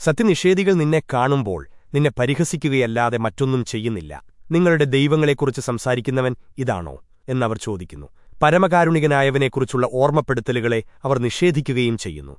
സത്യനിഷേധികൾ നിന്നെ കാണുമ്പോൾ നിന്നെ പരിഹസിക്കുകയല്ലാതെ മറ്റൊന്നും ചെയ്യുന്നില്ല. നിങ്ങളുടെ ദൈവങ്ങളെക്കുറിച്ച് സംസാരിക്കുന്നവൻ ഇതാണോ? എന്നവർ ചോദിക്കുന്നു. പരമകാരുണികനായവനെക്കുറിച്ചുള്ള ഓർമ്മപ്പെടുത്തലുകളെ അവർ നിഷേധിക്കുകയും ചെയ്യുന്നു.